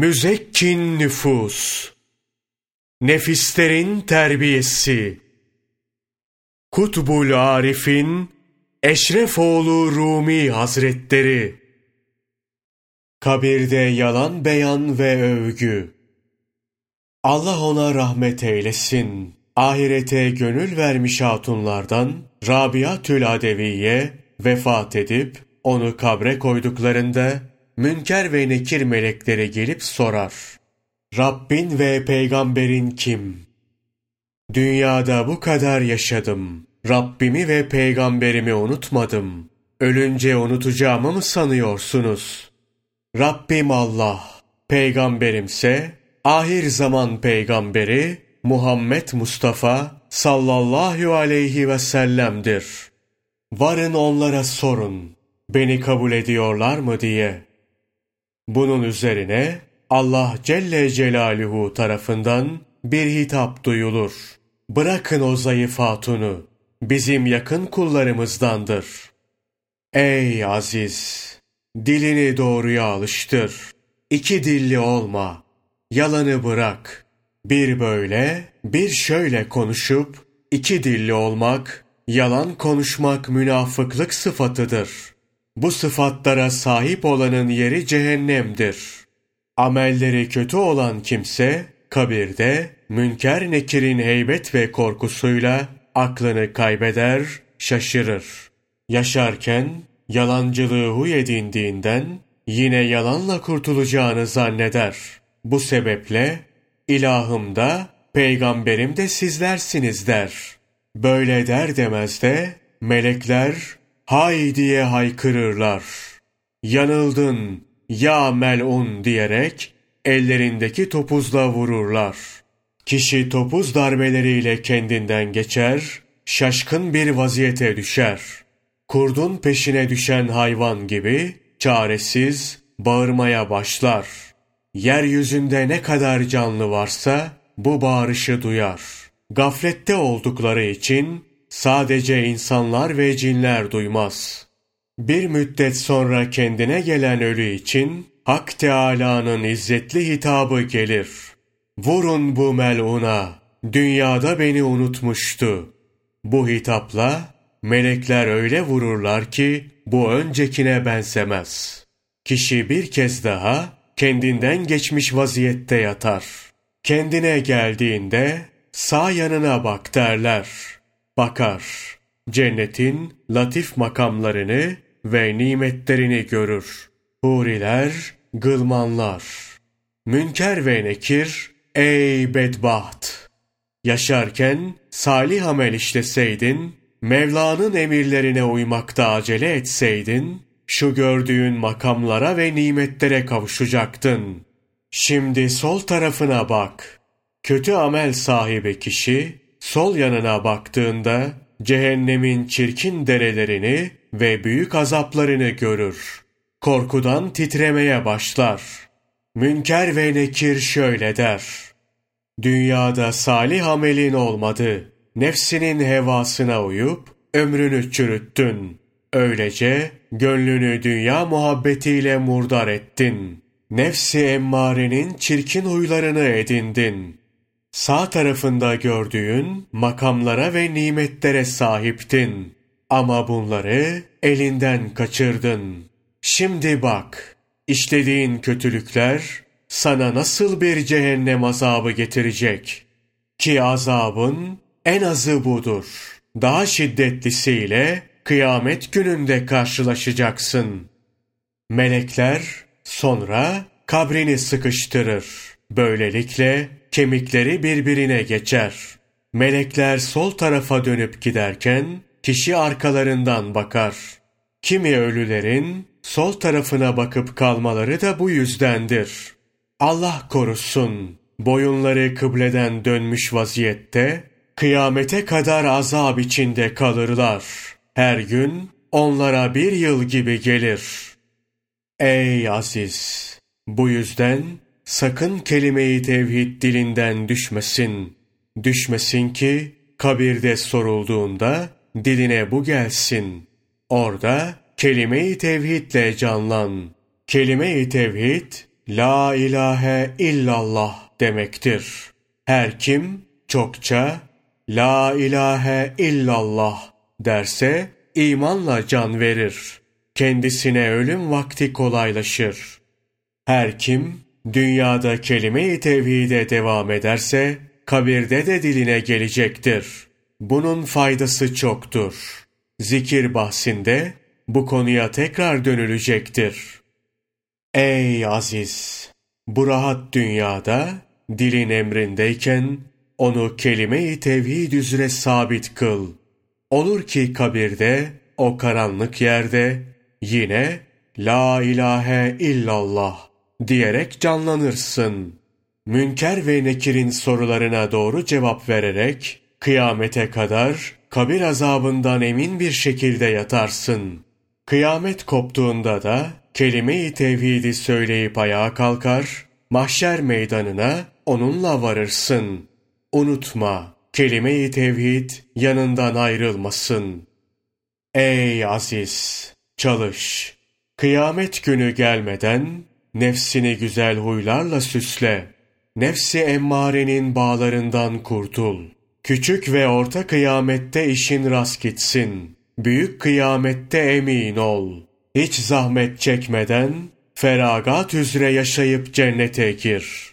Müzekkin nüfus, nefislerin terbiyesi, Kutbul Arif'in Eşrefoğlu Rumi Hazretleri, Kabirde yalan beyan ve övgü, Allah ona rahmet eylesin. Ahirete gönül vermiş hatunlardan Rabia Tül Adeviye vefat edip onu kabre koyduklarında Münker ve Nekir melekleri gelip sorar. Rabbin ve peygamberin kim? Dünyada bu kadar yaşadım. Rabbimi ve peygamberimi unutmadım. Ölünce unutacağımı mı sanıyorsunuz? Rabbim Allah, peygamberimse ahir zaman peygamberi Muhammed Mustafa sallallahu aleyhi ve sellem'dir. Varın onlara sorun, beni kabul ediyorlar mı diye. Bunun üzerine Allah Celle Celaluhu tarafından bir hitap duyulur. Bırakın o zayıf hatunu, bizim yakın kullarımızdandır. Ey aziz! Dilini doğruya alıştır. İki dilli olma. Yalanı bırak. Bir böyle, bir şöyle konuşup, iki dilli olmak, yalan konuşmak münafıklık sıfatıdır. Bu sıfatlara sahip olanın yeri cehennemdir. Amelleri kötü olan kimse, kabirde, münker nekirin heybet ve korkusuyla aklını kaybeder, şaşırır. Yaşarken, yalancılığı huy edindiğinden, yine yalanla kurtulacağını zanneder. Bu sebeple, İlahım da, peygamberim de sizlersiniz der. Böyle der demez de, melekler, hay diye haykırırlar. Yanıldın, ya melun diyerek, ellerindeki topuzla vururlar. Kişi topuz darbeleriyle kendinden geçer, şaşkın bir vaziyete düşer. Kurdun peşine düşen hayvan gibi, çaresiz, bağırmaya başlar.'' Yeryüzünde ne kadar canlı varsa bu bağırışı duyar. Gaflette oldukları için sadece insanlar ve cinler duymaz. Bir müddet sonra kendine gelen ölü için Hak Teâlâ'nın izzetli hitabı gelir. Vurun bu meluna, dünyada beni unutmuştu. Bu hitapla melekler öyle vururlar ki bu öncekine benzemez. Kişi bir kez daha kendinden geçmiş vaziyette yatar. Kendine geldiğinde sağ yanına bak derler. Bakar. Cennetin latif makamlarını ve nimetlerini görür. Huriler, gılmanlar. Münker ve nekir, ey bedbaht! Yaşarken salih amel işleseydin, Mevla'nın emirlerine uymakta acele etseydin, şu gördüğün makamlara ve nimetlere kavuşacaktın. Şimdi sol tarafına bak. Kötü amel sahibi kişi, sol yanına baktığında, cehennemin çirkin derelerini ve büyük azaplarını görür. Korkudan titremeye başlar. Münker ve Nekir şöyle der. Dünyada salih amelin olmadı. Nefsinin hevasına uyup ömrünü çürüttün. Öylece gönlünü dünya muhabbetiyle murdar ettin. Nefsi emmarenin çirkin huylarını edindin. Sağ tarafında gördüğün makamlara ve nimetlere sahiptin. Ama bunları elinden kaçırdın. Şimdi bak, işlediğin kötülükler sana nasıl bir cehennem azabı getirecek? Ki azabın en azı budur. Daha şiddetlisiyle kıyamet gününde karşılaşacaksın. Melekler sonra kabrini sıkıştırır. Böylelikle kemikleri birbirine geçer. Melekler sol tarafa dönüp giderken kişi arkalarından bakar. Kimi ölülerin sol tarafına bakıp kalmaları da bu yüzdendir. Allah korusun, boyunları kıbleden dönmüş vaziyette, kıyamete kadar azap içinde kalırlar.'' Her gün onlara bir yıl gibi gelir. Ey aziz! Bu yüzden sakın kelimeyi tevhid dilinden düşmesin. Düşmesin ki kabirde sorulduğunda diline bu gelsin. Orada kelime-i tevhidle canlan. Kelime-i tevhid, La ilahe illallah demektir. Her kim çokça La ilahe illallah derse imanla can verir. Kendisine ölüm vakti kolaylaşır. Her kim dünyada kelime-i tevhide devam ederse kabirde de diline gelecektir. Bunun faydası çoktur. Zikir bahsinde bu konuya tekrar dönülecektir. Ey aziz! Bu rahat dünyada dilin emrindeyken onu kelime-i tevhid üzere sabit kıl. Olur ki kabirde, o karanlık yerde yine La ilahe illallah diyerek canlanırsın. Münker ve Nekir'in sorularına doğru cevap vererek kıyamete kadar kabir azabından emin bir şekilde yatarsın. Kıyamet koptuğunda da kelime-i tevhidi söyleyip ayağa kalkar, mahşer meydanına onunla varırsın. Unutma, kelime-i tevhid yanından ayrılmasın. Ey aziz! Çalış! Kıyamet günü gelmeden nefsini güzel huylarla süsle. Nefsi emmarenin bağlarından kurtul. Küçük ve orta kıyamette işin rast gitsin. Büyük kıyamette emin ol. Hiç zahmet çekmeden feragat üzere yaşayıp cennete gir.''